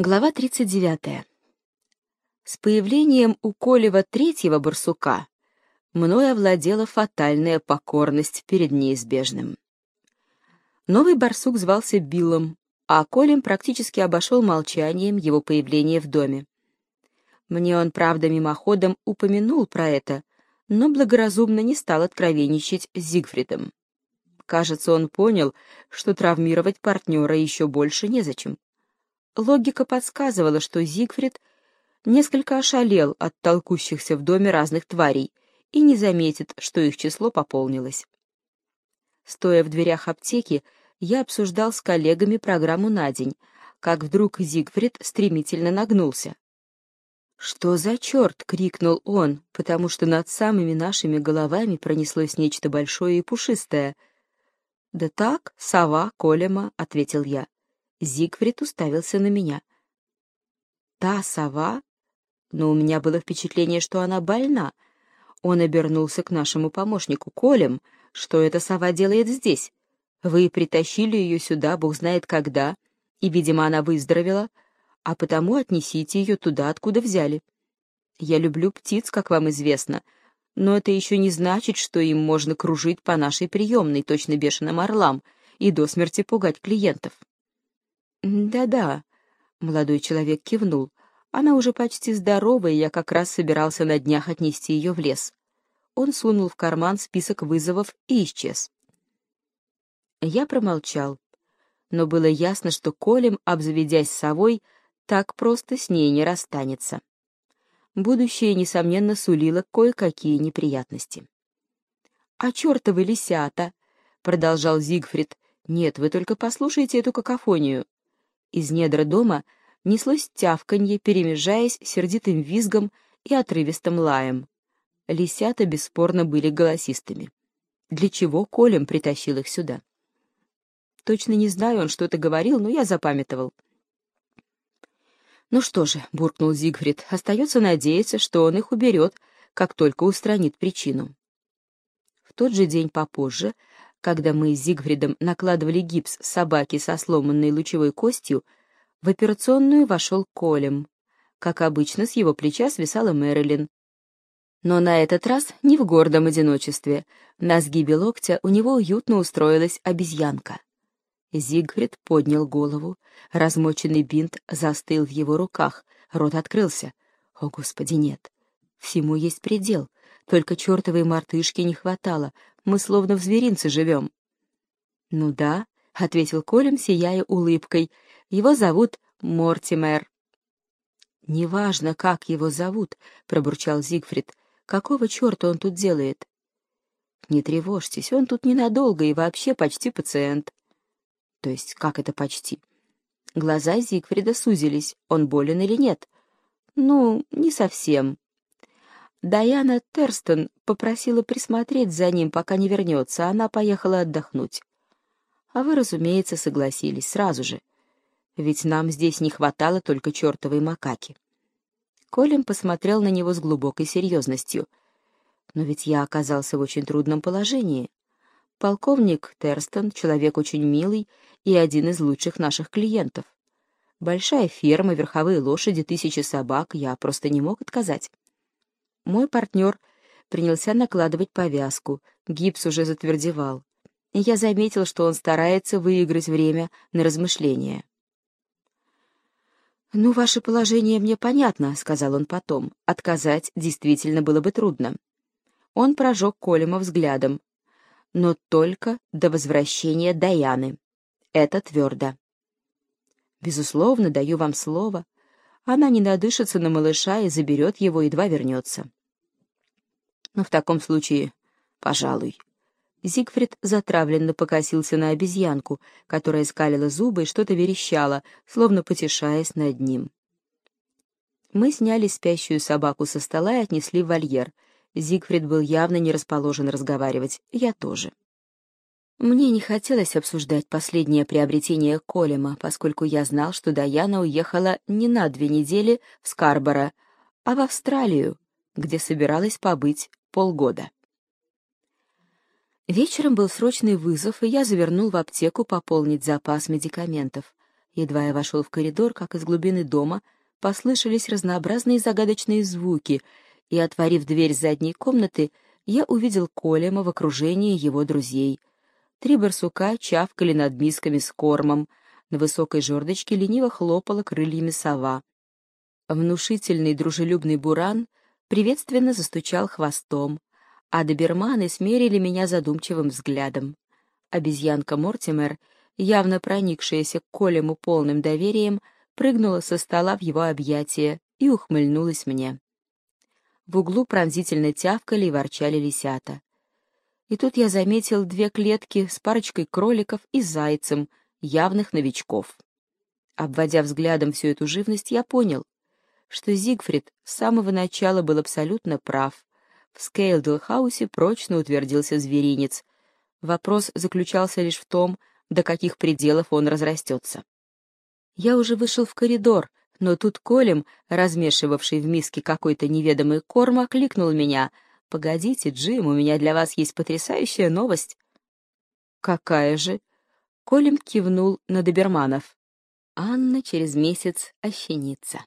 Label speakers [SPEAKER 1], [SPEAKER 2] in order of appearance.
[SPEAKER 1] Глава 39. С появлением у Колева третьего барсука мной овладела фатальная покорность перед неизбежным. Новый барсук звался Биллом, а Колем практически обошел молчанием его появление в доме. Мне он, правда, мимоходом упомянул про это, но благоразумно не стал откровенничать с Зигфридом. Кажется, он понял, что травмировать партнера еще больше незачем. Логика подсказывала, что Зигфрид несколько ошалел от толкущихся в доме разных тварей и не заметит, что их число пополнилось. Стоя в дверях аптеки, я обсуждал с коллегами программу на день, как вдруг Зигфрид стремительно нагнулся. «Что за черт?» — крикнул он, потому что над самыми нашими головами пронеслось нечто большое и пушистое. «Да так, сова, Колема», — ответил я. Зигфрид уставился на меня. «Та сова?» Но у меня было впечатление, что она больна. Он обернулся к нашему помощнику. «Колем, что эта сова делает здесь? Вы притащили ее сюда, бог знает когда, и, видимо, она выздоровела, а потому отнесите ее туда, откуда взяли. Я люблю птиц, как вам известно, но это еще не значит, что им можно кружить по нашей приемной, точно бешеным орлам, и до смерти пугать клиентов». «Да-да», — молодой человек кивнул. «Она уже почти здорова, и я как раз собирался на днях отнести ее в лес». Он сунул в карман список вызовов и исчез. Я промолчал, но было ясно, что Колем, обзаведясь совой, так просто с ней не расстанется. Будущее, несомненно, сулило кое-какие неприятности. «А чертовы лисята!» — продолжал Зигфрид. «Нет, вы только послушайте эту какофонию. Из недра дома неслось тявканье, перемежаясь сердитым визгом и отрывистым лаем. Лисята бесспорно были голосистыми. Для чего Колем притащил их сюда? Точно не знаю, он что-то говорил, но я запамятовал. «Ну что же», — буркнул Зигфрид, — «остается надеяться, что он их уберет, как только устранит причину». В тот же день попозже когда мы с Зигфридом накладывали гипс собаки со сломанной лучевой костью, в операционную вошел Колем. Как обычно, с его плеча свисала Мэрилин. Но на этот раз не в гордом одиночестве. На сгибе локтя у него уютно устроилась обезьянка. Зигфрид поднял голову, размоченный бинт застыл в его руках, рот открылся. О, Господи, нет! Всему есть предел, только чертовой мартышки не хватало, мы словно в зверинце живем». «Ну да», — ответил Колем, сияя улыбкой. «Его зовут Мортимер». «Неважно, как его зовут», — пробурчал Зигфрид. «Какого черта он тут делает?» «Не тревожьтесь, он тут ненадолго и вообще почти пациент». «То есть как это почти?» Глаза Зигфрида сузились. Он болен или нет? «Ну, не совсем», Даяна Терстон попросила присмотреть за ним, пока не вернется, она поехала отдохнуть. А вы, разумеется, согласились сразу же. Ведь нам здесь не хватало только чертовой макаки. Колин посмотрел на него с глубокой серьезностью. Но ведь я оказался в очень трудном положении. Полковник Терстон — человек очень милый и один из лучших наших клиентов. Большая ферма, верховые лошади, тысячи собак, я просто не мог отказать. Мой партнер принялся накладывать повязку, гипс уже затвердевал, и я заметил, что он старается выиграть время на размышления. «Ну, ваше положение мне понятно», — сказал он потом. «Отказать действительно было бы трудно». Он прожег Колема взглядом. «Но только до возвращения Даяны. Это твердо». «Безусловно, даю вам слово. Она не надышится на малыша и заберет его, едва вернется». Но в таком случае, пожалуй. Зигфрид затравленно покосился на обезьянку, которая скалила зубы и что-то верещала, словно потешаясь над ним. Мы сняли спящую собаку со стола и отнесли в вольер. Зигфрид был явно не расположен разговаривать, я тоже. Мне не хотелось обсуждать последнее приобретение Колема, поскольку я знал, что Даяна уехала не на две недели в Скарборо, а в Австралию, где собиралась побыть полгода. Вечером был срочный вызов, и я завернул в аптеку пополнить запас медикаментов. Едва я вошел в коридор, как из глубины дома послышались разнообразные загадочные звуки, и, отворив дверь задней комнаты, я увидел Колема в окружении его друзей. Три барсука чавкали над мисками с кормом, на высокой жердочке лениво хлопала крыльями сова. Внушительный дружелюбный буран приветственно застучал хвостом, а доберманы смерили меня задумчивым взглядом. Обезьянка Мортимер, явно проникшаяся к Колему полным доверием, прыгнула со стола в его объятия и ухмыльнулась мне. В углу пронзительно тявкали и ворчали лисята. И тут я заметил две клетки с парочкой кроликов и зайцем, явных новичков. Обводя взглядом всю эту живность, я понял, что Зигфрид с самого начала был абсолютно прав. В Скелдейл-хаусе прочно утвердился зверинец. Вопрос заключался лишь в том, до каких пределов он разрастется. Я уже вышел в коридор, но тут Колем, размешивавший в миске какой-то неведомый корм, окликнул меня. «Погодите, Джим, у меня для вас есть потрясающая новость». «Какая же?» Колем кивнул на доберманов. «Анна через месяц ощенится».